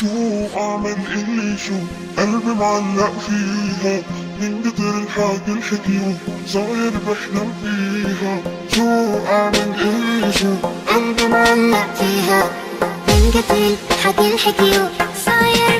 شو اعمل اللي شو قلبي معلق فيها. من كتر الحكي الحكيو صاير بحلم فيها. شو اعمل اللي شو قلبي معلق فيها. من كتر الحكي الحكيو صاير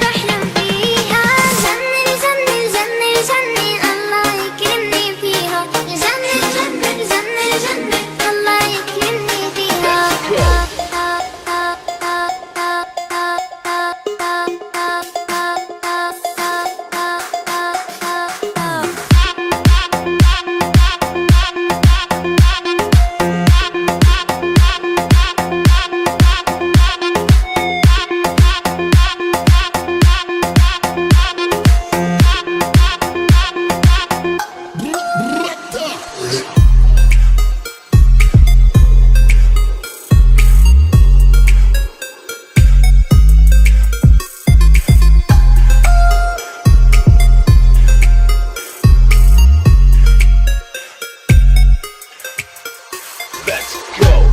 Let's go.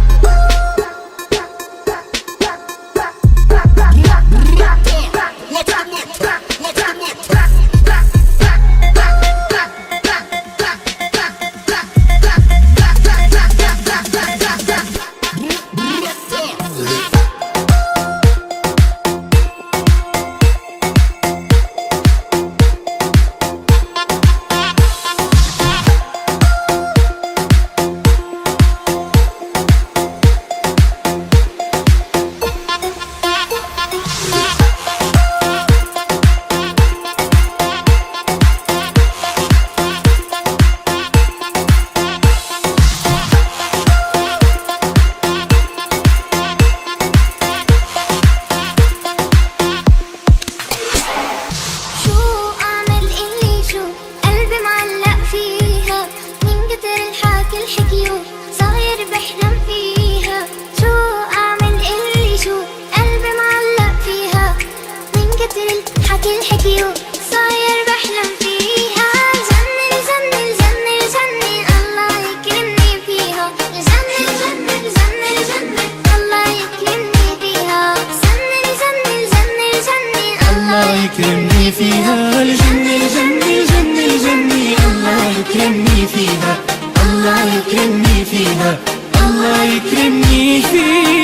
كل بحلم فيها الله يكرمني فيها الله يكرمني فيها الله يكرمني فيها الجنة الجنة الجنة الجنة الله يكرمني فيها الله يكرمني فيها الله يكرمني فيها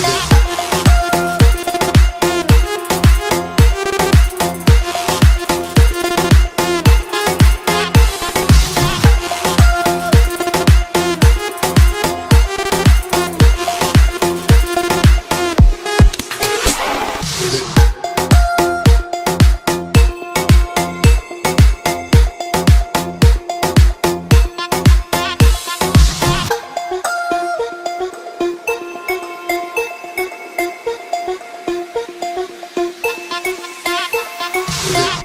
Bye. Yeah.